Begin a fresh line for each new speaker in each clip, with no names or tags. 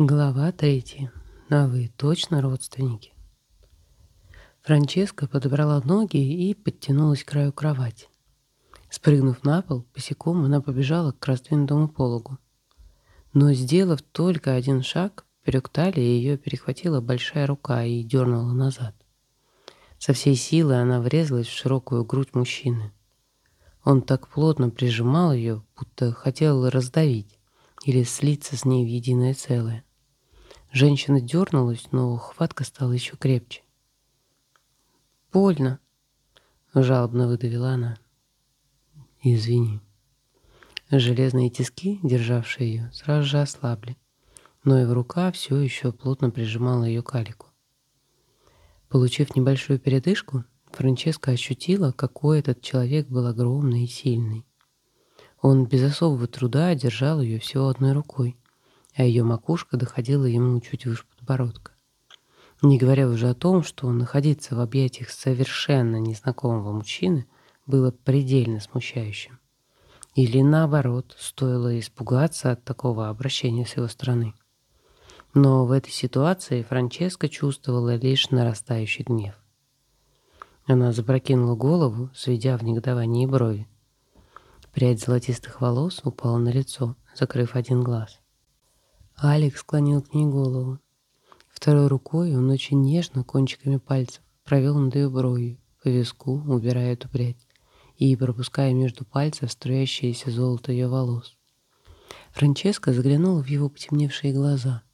Глава третья. А вы точно родственники? Франческа подобрала ноги и подтянулась к краю кровати. Спрыгнув на пол, босиком она побежала к раздвинутому пологу. Но, сделав только один шаг, вперед талии ее перехватила большая рука и дернула назад. Со всей силы она врезалась в широкую грудь мужчины. Он так плотно прижимал ее, будто хотел раздавить или слиться с ней в единое целое. Женщина дернулась, но хватка стала еще крепче. «Больно!» — жалобно выдавила она. «Извини». Железные тиски, державшие ее, сразу же ослабли, но его рука все еще плотно прижимала ее к Алику. Получив небольшую передышку, Франческа ощутила, какой этот человек был огромный и сильный. Он без особого труда держал ее всего одной рукой, а ее макушка доходила ему чуть выше подбородка. Не говоря уже о том, что находиться в объятиях совершенно незнакомого мужчины было предельно смущающим. Или наоборот, стоило испугаться от такого обращения с его стороны. Но в этой ситуации Франческа чувствовала лишь нарастающий гнев. Она запрокинула голову, сведя в негодовании брови. Прядь золотистых волос упала на лицо, закрыв один глаз. Алекс склонил к ней голову. Второй рукой он очень нежно кончиками пальцев провел над ее бровью, по виску, убирая эту прядь и пропуская между пальцев струящееся золото ее волос. Франческа заглянула в его потемневшие глаза.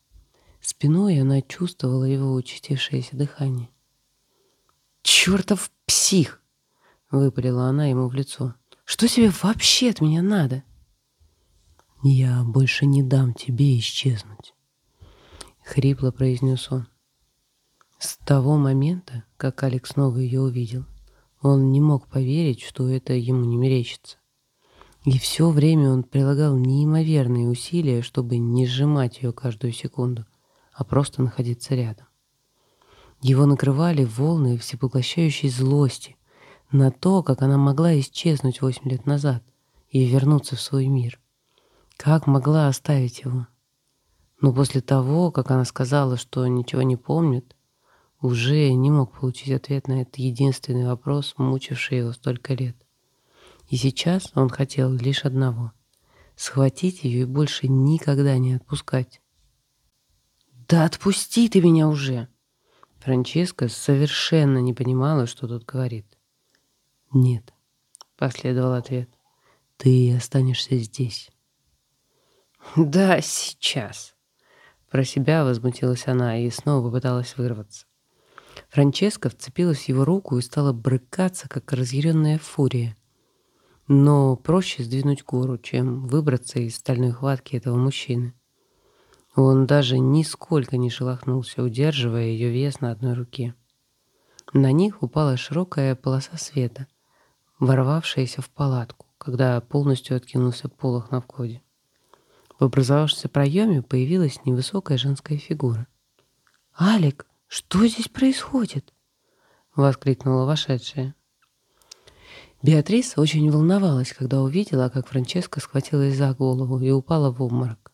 Спиной она чувствовала его участившееся дыхание. «Чертов псих!» — выпалила она ему в лицо. «Что тебе вообще от меня надо?» «Я больше не дам тебе исчезнуть», — хрипло произнес он. С того момента, как Алекс снова ее увидел, он не мог поверить, что это ему не мерещится. И все время он прилагал неимоверные усилия, чтобы не сжимать ее каждую секунду, а просто находиться рядом. Его накрывали волны всепоглощающей злости на то, как она могла исчезнуть восемь лет назад и вернуться в свой мир. Как могла оставить его? Но после того, как она сказала, что ничего не помнит, уже не мог получить ответ на этот единственный вопрос, мучивший его столько лет. И сейчас он хотел лишь одного — схватить ее и больше никогда не отпускать. «Да отпусти ты меня уже!» Франческа совершенно не понимала, что тут говорит. «Нет», — последовал ответ, — «ты останешься здесь». «Да, сейчас!» Про себя возмутилась она и снова попыталась вырваться. Франческа вцепилась в его руку и стала брыкаться, как разъяренная фурия. Но проще сдвинуть гору, чем выбраться из стальной хватки этого мужчины. Он даже нисколько не шелохнулся, удерживая ее вес на одной руке. На них упала широкая полоса света, ворвавшаяся в палатку, когда полностью откинулся полох на входе. В образовавшемся проеме появилась невысокая женская фигура. «Алик, что здесь происходит?» — воскликнула вошедшая. Беатрис очень волновалась, когда увидела, как Франческа схватилась за голову и упала в обморок.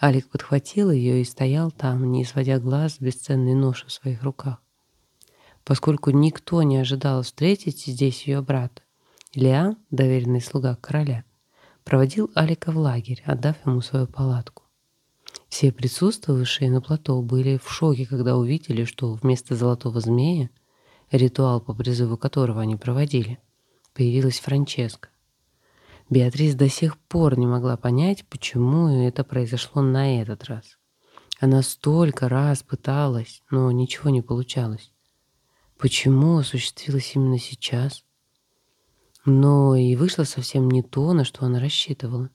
Алик подхватил ее и стоял там, не сводя глаз с бесценной ноши в своих руках. Поскольку никто не ожидал встретить здесь ее брата, Лиан, доверенный слуга короля, проводил Алика в лагерь, отдав ему свою палатку. Все присутствовавшие на плато были в шоке, когда увидели, что вместо золотого змея, ритуал по призыву которого они проводили, появилась Франческа. Беатрис до сих пор не могла понять, почему это произошло на этот раз. Она столько раз пыталась, но ничего не получалось. Почему осуществилось именно сейчас? Но и вышло совсем не то, на что она рассчитывала.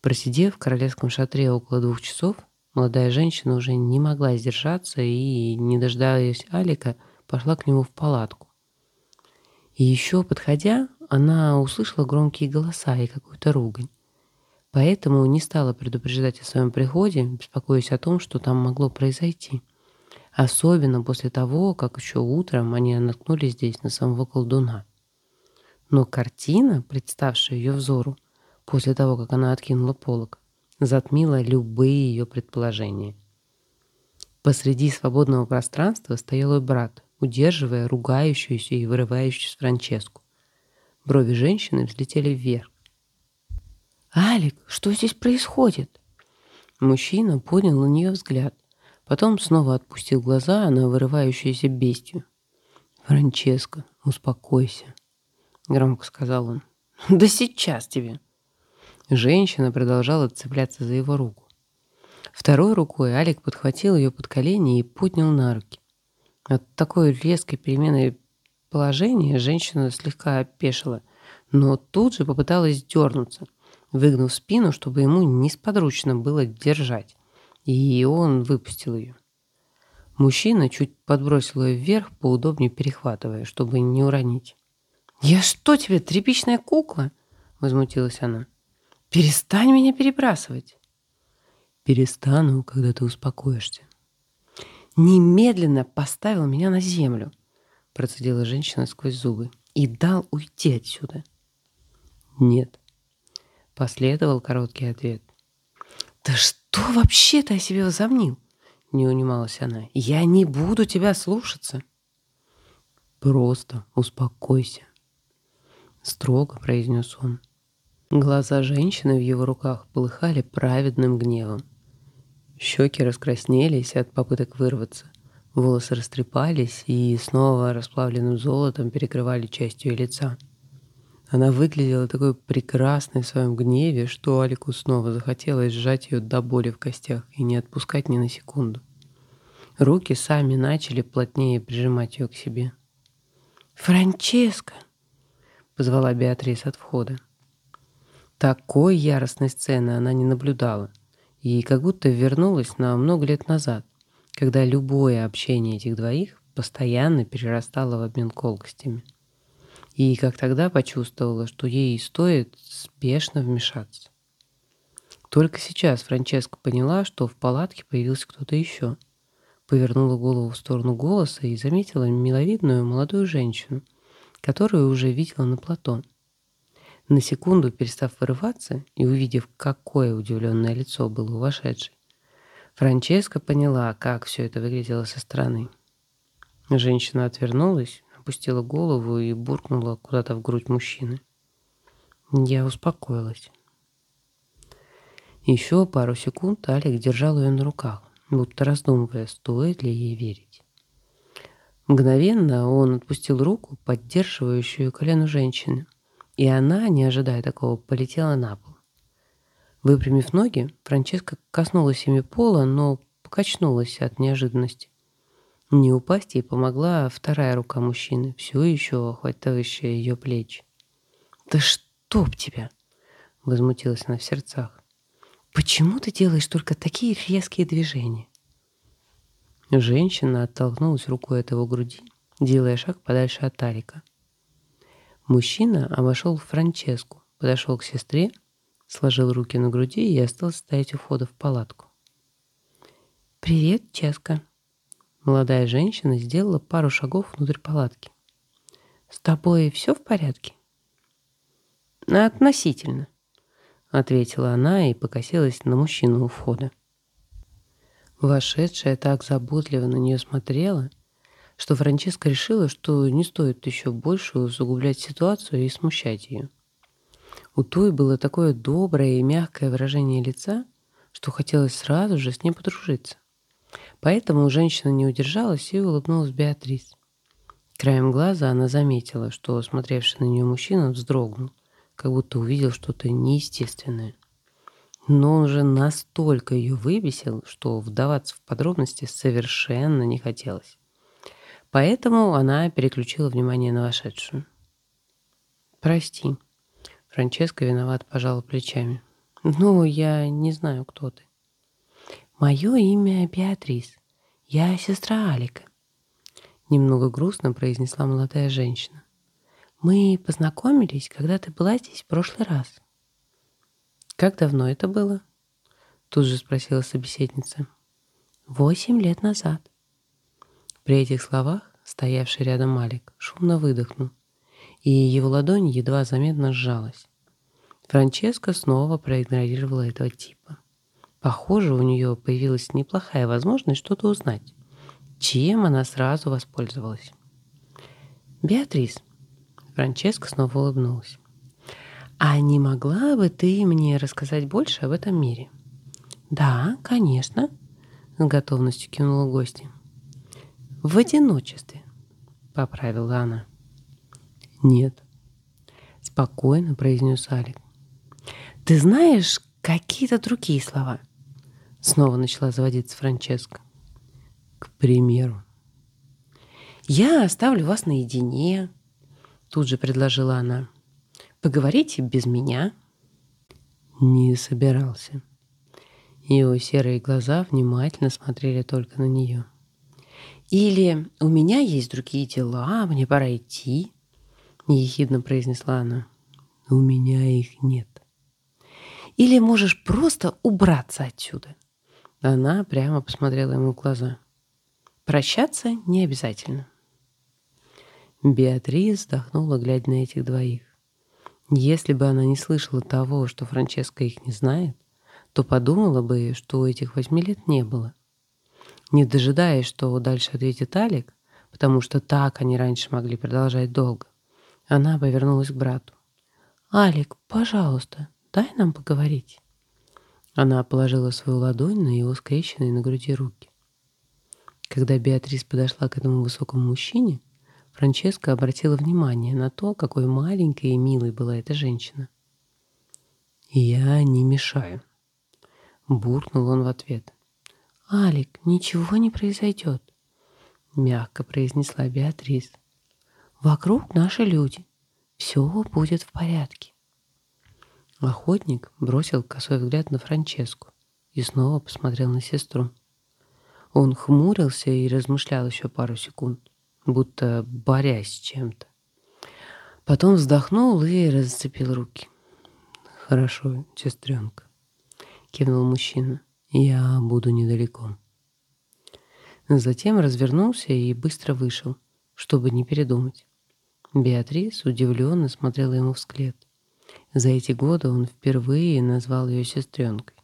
Просидев в королевском шатре около двух часов, молодая женщина уже не могла сдержаться и, не дождаясь Алика, пошла к нему в палатку. И еще подходя, она услышала громкие голоса и какую-то ругань. Поэтому не стала предупреждать о своем приходе, беспокоясь о том, что там могло произойти. Особенно после того, как еще утром они наткнулись здесь на самого колдуна. Но картина, представшая ее взору, после того, как она откинула полог, затмило любые ее предположения. Посреди свободного пространства стоял ее брат, удерживая ругающуюся и вырывающуюся Франческу. Брови женщины взлетели вверх. «Алик, что здесь происходит?» Мужчина поднял на нее взгляд, потом снова отпустил глаза на вырывающуюся бестию. «Франческо, успокойся», — громко сказал он. «Да сейчас тебе!» Женщина продолжала цепляться за его руку. Второй рукой Алик подхватил ее под колени и поднял на руки. От такой резкой перемены положения женщина слегка опешила, но тут же попыталась дернуться, выгнув спину, чтобы ему несподручно было держать, и он выпустил ее. Мужчина чуть подбросил ее вверх, поудобнее перехватывая, чтобы не уронить. «Я что тебе, тряпичная кукла?» — возмутилась она. «Перестань меня перебрасывать!» «Перестану, когда ты успокоишься». «Немедленно поставил меня на землю!» — процедила женщина сквозь зубы. «И дал уйти отсюда!» «Нет». Последовал короткий ответ. «Да что вообще ты о себе возомнил?» не унималась она. «Я не буду тебя слушаться!» «Просто успокойся», — строго произнес он. Глаза женщины в его руках полыхали праведным гневом. Щеки раскраснелись от попыток вырваться. Волосы растрепались и снова расплавленным золотом перекрывали часть ее лица. Она выглядела такой прекрасной в своем гневе, что Алику снова захотелось сжать ее до боли в костях и не отпускать ни на секунду. Руки сами начали плотнее прижимать ее к себе. «Франческо!» — позвала Беатрис от входа. Такой яростной сцены она не наблюдала и как будто вернулась на много лет назад, когда любое общение этих двоих постоянно перерастало в обмен колкостями и как тогда почувствовала, что ей стоит спешно вмешаться. Только сейчас Франческа поняла, что в палатке появился кто-то еще. Повернула голову в сторону голоса и заметила миловидную молодую женщину, которую уже видела на плато. На секунду перестав вырываться и увидев, какое удивленное лицо было у вошедшей, Франческа поняла, как все это выглядело со стороны. Женщина отвернулась, опустила голову и буркнула куда-то в грудь мужчины. Я успокоилась. Еще пару секунд Алик держал ее на руках, будто раздумывая, стоит ли ей верить. Мгновенно он отпустил руку, поддерживающую колено женщины, и она, не ожидая такого, полетела на пол. Выпрямив ноги, Франческа коснулась ими пола, но покачнулась от неожиданности. Не упасть ей помогла вторая рука мужчины, все еще охватывающая ее плечи. «Да чтоб тебя!» — возмутилась она в сердцах. «Почему ты делаешь только такие резкие движения?» Женщина оттолкнулась рукой от его груди, делая шаг подальше от Тарика. Мужчина обошел Франческу, подошел к сестре, сложил руки на груди и остался стоять у входа в палатку. «Привет, Ческа», Молодая женщина сделала пару шагов внутрь палатки. «С тобой все в порядке?» «Относительно», — ответила она и покосилась на мужчину у входа. Вошедшая так заботливо на нее смотрела, что Франческа решила, что не стоит еще больше усугублять ситуацию и смущать ее. У той было такое доброе и мягкое выражение лица, что хотелось сразу же с ней подружиться. Поэтому женщина не удержалась и улыбнулась Беатрис. Краем глаза она заметила, что смотревший на нее мужчина вздрогнул, как будто увидел что-то неестественное. Но он же настолько ее выбесил, что вдаваться в подробности совершенно не хотелось. Поэтому она переключила внимание на вошедшую. «Прости», — Франческа виноват пожала плечами. «Ну, я не знаю, кто ты». «Мое имя Беатрис. Я сестра Алика», — немного грустно произнесла молодая женщина. «Мы познакомились, когда ты была здесь в прошлый раз». «Как давно это было?» — тут же спросила собеседница. «Восемь лет назад». При этих словах стоявший рядом Алик шумно выдохнул, и его ладонь едва заметно сжалась. Франческа снова проигнорировала этого типа. Похоже, у нее появилась неплохая возможность что-то узнать, чем она сразу воспользовалась. «Беатрис», — Франческа снова улыбнулась, «а не могла бы ты мне рассказать больше об этом мире?» «Да, конечно», — с готовностью кивнула гостья. «В одиночестве», — поправила она. «Нет», — спокойно произнес Алик. «Ты знаешь какие-то другие слова?» Снова начала заводиться Франческа. «К примеру». «Я оставлю вас наедине», — тут же предложила она. «Поговорите без меня». Не собирался. Его серые глаза внимательно смотрели только на нее. «Или у меня есть другие дела, мне пора идти», — ехидно произнесла она. «У меня их нет». «Или можешь просто убраться отсюда». Она прямо посмотрела ему в глаза. «Прощаться не обязательно». Беатрис вздохнула, глядя на этих двоих. Если бы она не слышала того, что Франческа их не знает, то подумала бы, что этих восьми лет не было. Не дожидаясь, что дальше ответит Алик, потому что так они раньше могли продолжать долго, она повернулась к брату. «Алик, пожалуйста, дай нам поговорить». Она положила свою ладонь на его скрещенные на груди руки. Когда Беатрис подошла к этому высокому мужчине, Франческа обратила внимание на то, какой маленькой и милой была эта женщина. «Я не мешаю», Буркнул он в ответ. «Алик, ничего не произойдет», — мягко произнесла Беатрис. «Вокруг наши люди. Все будет в порядке». Охотник бросил косой взгляд на Франческу и снова посмотрел на сестру. Он хмурился и размышлял еще пару секунд, будто борясь с чем-то. Потом вздохнул и расцепил руки. «Хорошо, сестренка кивнул мужчина. Я буду недалеко. Затем развернулся и быстро вышел, чтобы не передумать. Беатрис удивленно смотрела ему вслед. За эти годы он впервые назвал ее сестренкой.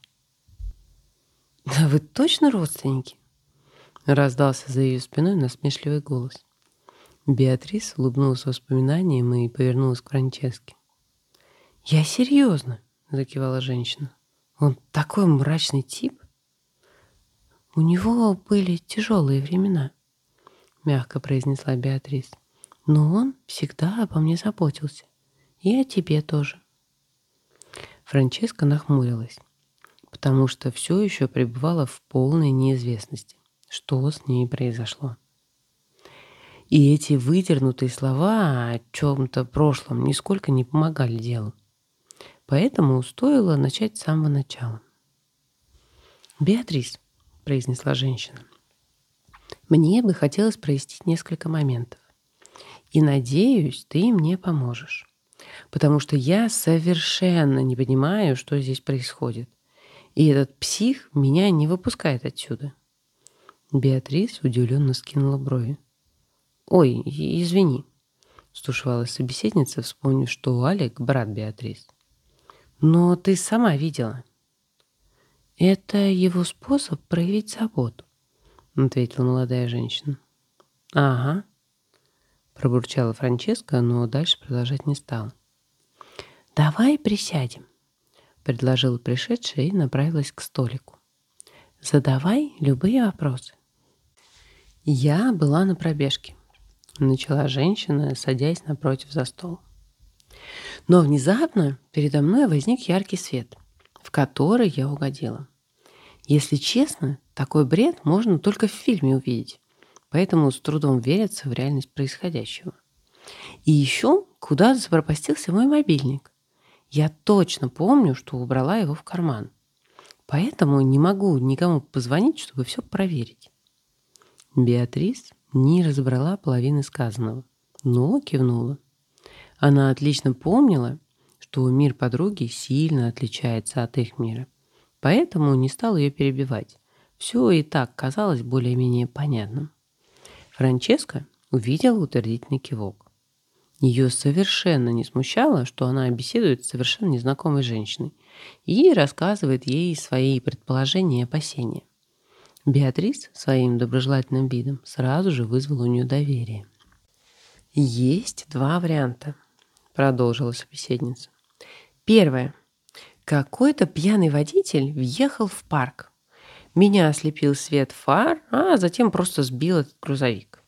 «Да вы точно родственники?» Раздался за ее спиной насмешливый голос. Беатрис улыбнулась воспоминанием и повернулась к Франческе. «Я серьезно!» — закивала женщина. Он такой мрачный тип. У него были тяжелые времена, мягко произнесла Беатрис. Но он всегда обо мне заботился. И о тебе тоже. Франческа нахмурилась, потому что все еще пребывала в полной неизвестности, что с ней произошло. И эти выдернутые слова о чем-то прошлом нисколько не помогали делу. Поэтому стоило начать с самого начала. «Беатрис», — произнесла женщина, — «мне бы хотелось прояснить несколько моментов. И надеюсь, ты мне поможешь. Потому что я совершенно не понимаю, что здесь происходит. И этот псих меня не выпускает отсюда». Беатрис удивленно скинула брови. «Ой, извини», — стушевалась собеседница, вспомнив, что Алик — брат Беатрис. Но ты сама видела. Это его способ проявить заботу, ответила молодая женщина. Ага, пробурчала Франческа, но дальше продолжать не стала. Давай присядем, предложила пришедшая и направилась к столику. Задавай любые вопросы. Я была на пробежке, начала женщина, садясь напротив за стол. Но внезапно передо мной возник яркий свет, в который я угодила. Если честно, такой бред можно только в фильме увидеть, поэтому с трудом верится в реальность происходящего. И еще куда запропастился мой мобильник. Я точно помню, что убрала его в карман. Поэтому не могу никому позвонить, чтобы все проверить. Беатрис не разобрала половины сказанного, но кивнула. Она отлично помнила, что мир подруги сильно отличается от их мира, поэтому не стала ее перебивать. Все и так казалось более-менее понятным. Франческа увидела утвердительный кивок. Ее совершенно не смущало, что она беседует с совершенно незнакомой женщиной, и рассказывает ей свои предположения и опасения. Беатрис своим доброжелательным видом сразу же вызвала у нее доверие. «Есть два варианта», — продолжила собеседница. «Первое. Какой-то пьяный водитель въехал в парк. Меня ослепил свет фар, а затем просто сбил этот грузовик.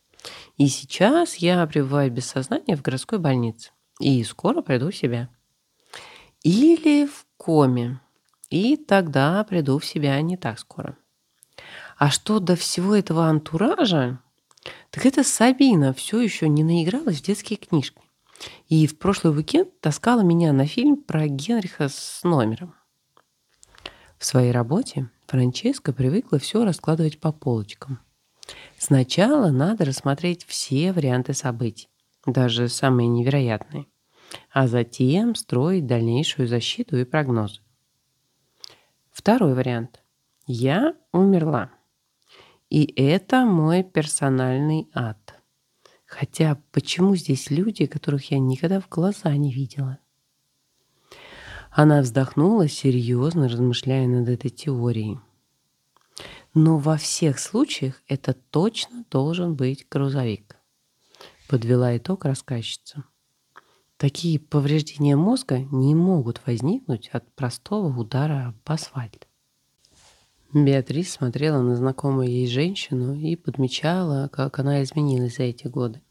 И сейчас я пребываю без сознания в городской больнице. И скоро приду в себя. Или в коме. И тогда приду в себя не так скоро. А что до всего этого антуража, так это Сабина все еще не наигралась в детские книжки. И в прошлый уикенд таскала меня на фильм про Генриха с номером. В своей работе Франческа привыкла все раскладывать по полочкам. Сначала надо рассмотреть все варианты событий, даже самые невероятные, а затем строить дальнейшую защиту и прогнозы. Второй вариант. Я умерла. И это мой персональный ад. Хотя почему здесь люди, которых я никогда в глаза не видела? Она вздохнула, серьезно размышляя над этой теорией. Но во всех случаях это точно должен быть грузовик. Подвела итог рассказчица. Такие повреждения мозга не могут возникнуть от простого удара об асфальт. Беатрис смотрела на знакомую ей женщину и подмечала, как она изменилась за эти годы.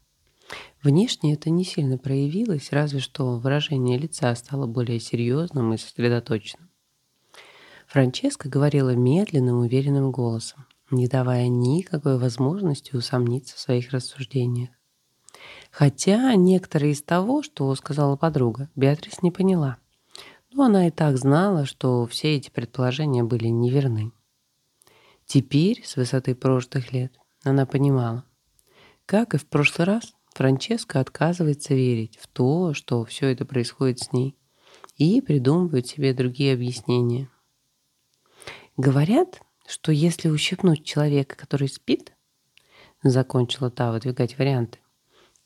Внешне это не сильно проявилось, разве что выражение лица стало более серьезным и сосредоточенным. Франческа говорила медленным, уверенным голосом, не давая никакой возможности усомниться в своих рассуждениях. Хотя некоторые из того, что сказала подруга, Беатрис не поняла. Но она и так знала, что все эти предположения были неверны. Теперь, с высоты прошлых лет, она понимала. Как и в прошлый раз, Франческа отказывается верить в то, что все это происходит с ней, и придумывает себе другие объяснения. Говорят, что если ущипнуть человека, который спит, закончила та выдвигать варианты,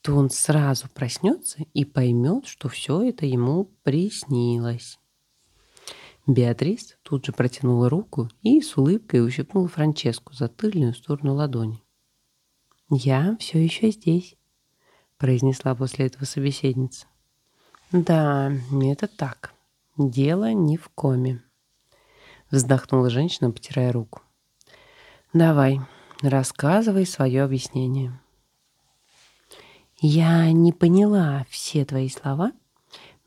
то он сразу проснется и поймет, что все это ему приснилось. Беатрис тут же протянула руку и с улыбкой ущипнула Франческу за тыльную сторону ладони. «Я все еще здесь», — произнесла после этого собеседница. «Да, это так. Дело не в коме», — вздохнула женщина, потирая руку. «Давай, рассказывай свое объяснение». «Я не поняла все твои слова,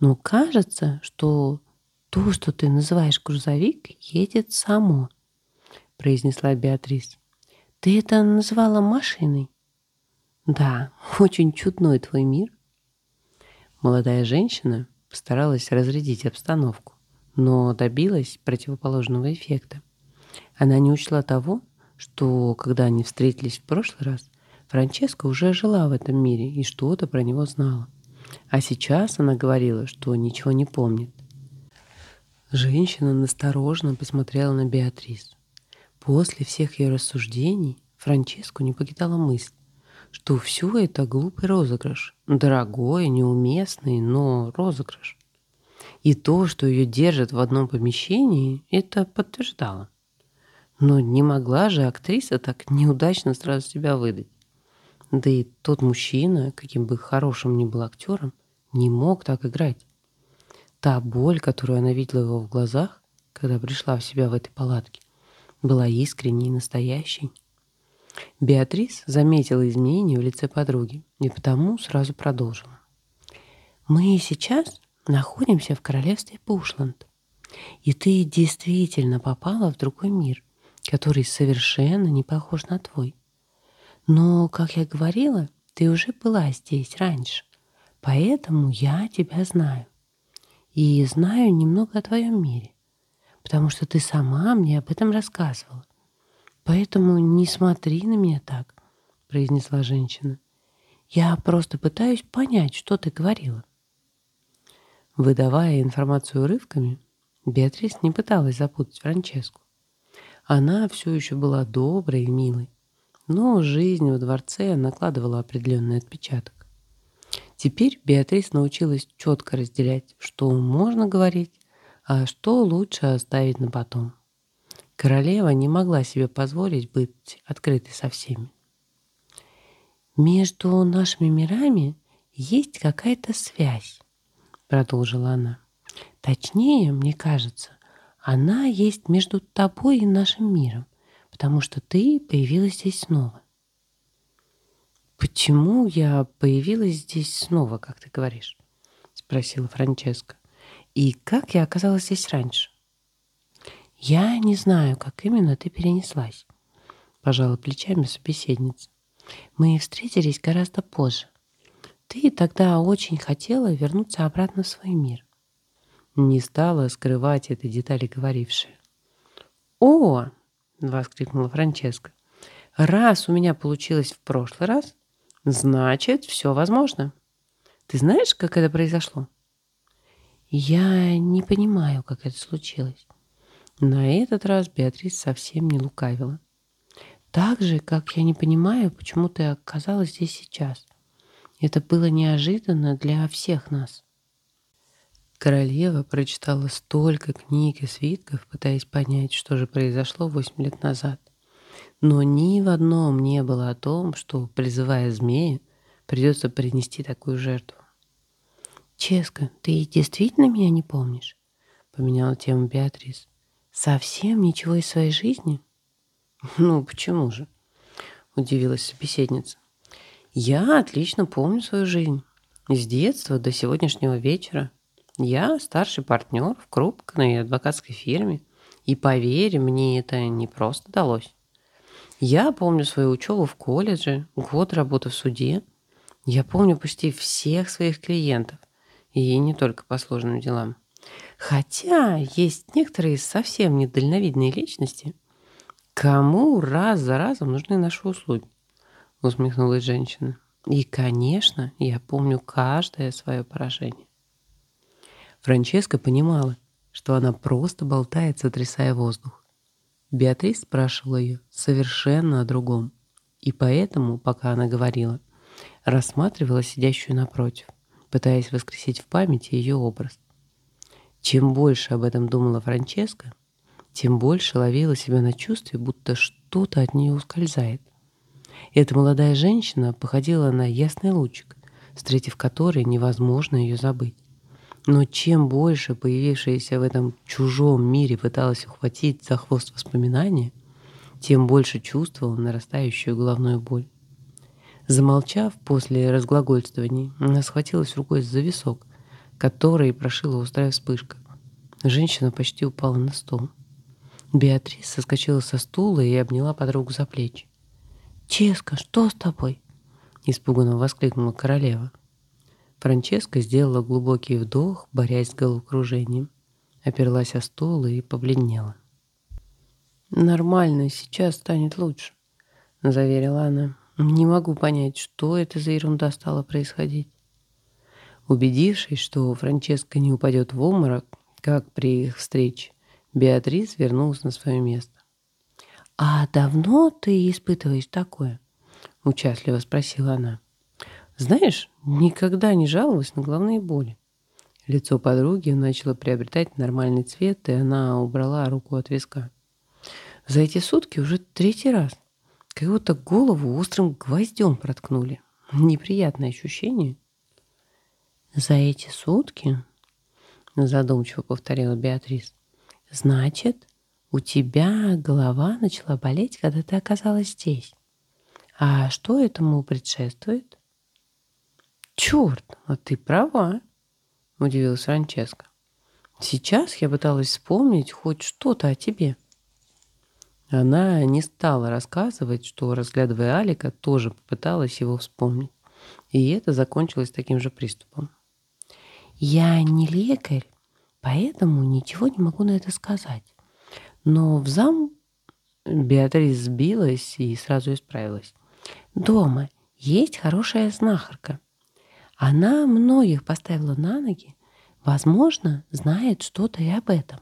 но кажется, что то, что ты называешь грузовик, едет само», — произнесла Беатрис. «Ты это назвала машиной?» «Да, очень чудной твой мир». Молодая женщина постаралась разрядить обстановку, но добилась противоположного эффекта. Она не учла того, что, когда они встретились в прошлый раз, Франческа уже жила в этом мире и что-то про него знала. А сейчас она говорила, что ничего не помнит. Женщина настороженно посмотрела на Беатрис. После всех ее рассуждений Франческу не покидала мысль, что все это глупый розыгрыш. Дорогой, неуместный, но розыгрыш. И то, что ее держат в одном помещении, это подтверждало. Но не могла же актриса так неудачно сразу себя выдать. Да и тот мужчина, каким бы хорошим ни был актером, не мог так играть. Та боль, которую она видела его в глазах, когда пришла в себя в этой палатке, была искренней и настоящей. Беатрис заметила изменения в лице подруги и потому сразу продолжила. «Мы сейчас находимся в королевстве Пушланд, и ты действительно попала в другой мир, который совершенно не похож на твой. Но, как я говорила, ты уже была здесь раньше, поэтому я тебя знаю и знаю немного о твоем мире, потому что ты сама мне об этом рассказывала. Поэтому не смотри на меня так, произнесла женщина. Я просто пытаюсь понять, что ты говорила. Выдавая информацию рывками, Беатрис не пыталась запутать Франческу. Она все еще была доброй и милой, но жизнь во дворце накладывала определенный отпечаток. Теперь Беатрис научилась четко разделять, что можно говорить, а что лучше оставить на потом. Королева не могла себе позволить быть открытой со всеми. «Между нашими мирами есть какая-то связь», — продолжила она. «Точнее, мне кажется, она есть между тобой и нашим миром, потому что ты появилась здесь снова. «Почему я появилась здесь снова, как ты говоришь?» — спросила Франческа. «И как я оказалась здесь раньше?» «Я не знаю, как именно ты перенеслась», — пожала плечами собеседница. «Мы встретились гораздо позже. Ты тогда очень хотела вернуться обратно в свой мир не стала скрывать этой детали говорившая. «О!» — воскликнула Франческа. «Раз у меня получилось в прошлый раз, значит, все возможно. Ты знаешь, как это произошло?» «Я не понимаю, как это случилось». На этот раз Беатрис совсем не лукавила. «Так же, как я не понимаю, почему ты оказалась здесь сейчас. Это было неожиданно для всех нас». Королева прочитала столько книг и свитков, пытаясь понять, что же произошло восемь лет назад. Но ни в одном не было о том, что, призывая змея, придется принести такую жертву. «Ческа, ты действительно меня не помнишь?» — поменяла тему Беатрис. «Совсем ничего из своей жизни?» «Ну, почему же?» — удивилась собеседница. «Я отлично помню свою жизнь. С детства до сегодняшнего вечера. Я старший партнер в крупной адвокатской фирме. И поверь, мне это не просто далось. Я помню свою учебу в колледже, год работы в суде. Я помню почти всех своих клиентов. И не только по сложным делам. Хотя есть некоторые совсем недальновидные личности, кому раз за разом нужны наши услуги, усмехнулась женщина. И, конечно, я помню каждое свое поражение. Франческа понимала, что она просто болтает, сотрясая воздух. Беатрис спрашивала ее совершенно о другом, и поэтому, пока она говорила, рассматривала сидящую напротив, пытаясь воскресить в памяти ее образ. Чем больше об этом думала Франческа, тем больше ловила себя на чувстве, будто что-то от нее ускользает. Эта молодая женщина походила на ясный лучик, встретив который невозможно ее забыть. Но чем больше появившаяся в этом чужом мире пыталась ухватить за хвост воспоминания, тем больше чувствовала нарастающую головную боль. Замолчав после разглагольствований, она схватилась рукой за висок, который прошила острая вспышка. Женщина почти упала на стол. Беатрис соскочила со стула и обняла подругу за плечи. «Ческа, что с тобой?» — испуганно воскликнула королева. Франческа сделала глубокий вдох, борясь с головокружением. Оперлась о стол и побледнела. «Нормально, сейчас станет лучше», — заверила она. «Не могу понять, что это за ерунда стала происходить». Убедившись, что Франческа не упадет в обморок, как при их встрече, Беатрис вернулась на свое место. «А давно ты испытываешь такое?» — участливо спросила она. Знаешь, никогда не жаловалась на головные боли. Лицо подруги начало приобретать нормальный цвет, и она убрала руку от виска. За эти сутки уже третий раз. Как будто голову острым гвоздем проткнули. Неприятное ощущение. «За эти сутки?» Задумчиво повторила Беатрис. «Значит, у тебя голова начала болеть, когда ты оказалась здесь. А что этому предшествует?» «Черт, а ты права», — удивилась Франческа. «Сейчас я пыталась вспомнить хоть что-то о тебе». Она не стала рассказывать, что, разглядывая Алика, тоже попыталась его вспомнить. И это закончилось таким же приступом. «Я не лекарь, поэтому ничего не могу на это сказать. Но в зам...» Беатрис сбилась и сразу исправилась. «Дома есть хорошая знахарка. Она многих поставила на ноги, возможно, знает что-то и об этом.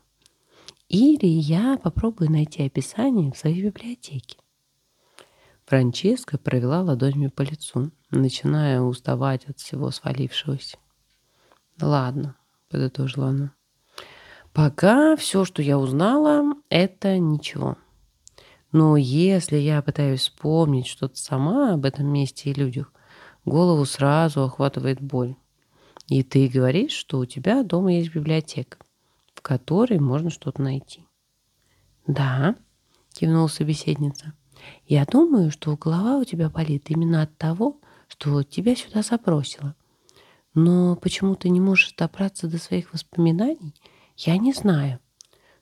Или я попробую найти описание в своей библиотеке. Франческа провела ладонями по лицу, начиная уставать от всего свалившегося. «Ладно», — подытожила она. Пока все, что я узнала, это ничего. Но если я пытаюсь вспомнить что-то сама об этом месте и людях, голову сразу охватывает боль. И ты говоришь, что у тебя дома есть библиотека, в которой можно что-то найти. Да, кивнула собеседница. Я думаю, что голова у тебя болит именно от того, что тебя сюда забросило. Но почему ты не можешь добраться до своих воспоминаний, я не знаю.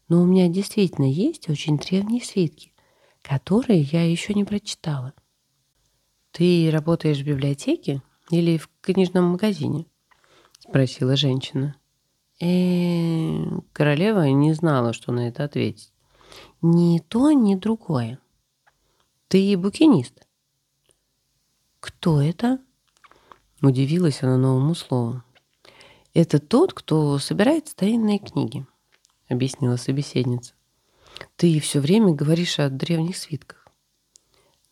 Но у меня действительно есть очень древние свитки, которые я еще не прочитала. Ты работаешь в библиотеке или в книжном магазине? Спросила женщина. Э, королева не знала, что на это ответить. Ни то, ни другое. Ты букинист? Кто это? Удивилась она новому слову. Это тот, кто собирает старинные книги, объяснила собеседница. Ты все время говоришь о древних свитках.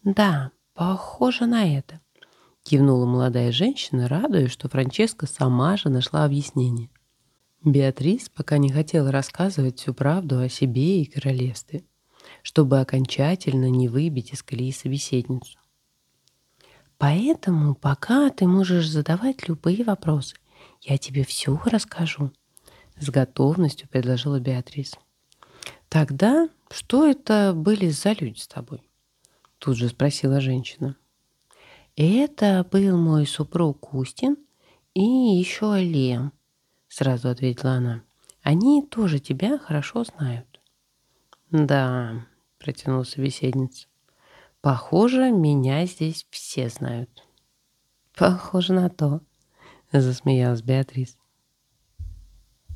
Да, похоже на это, кивнула молодая женщина, радуясь, что Франческа сама же нашла объяснение. Беатрис пока не хотела рассказывать всю правду о себе и королевстве, чтобы окончательно не выбить из колеи собеседницу. Поэтому пока ты можешь задавать любые вопросы. Я тебе все расскажу. С готовностью предложила Беатрис. Тогда что это были за люди с тобой? Тут же спросила женщина. Это был мой супруг Кустин и еще Лем, сразу ответила она. Они тоже тебя хорошо знают. Да, протянула собеседница. Похоже, меня здесь все знают. Похоже на то, засмеялась Беатрис.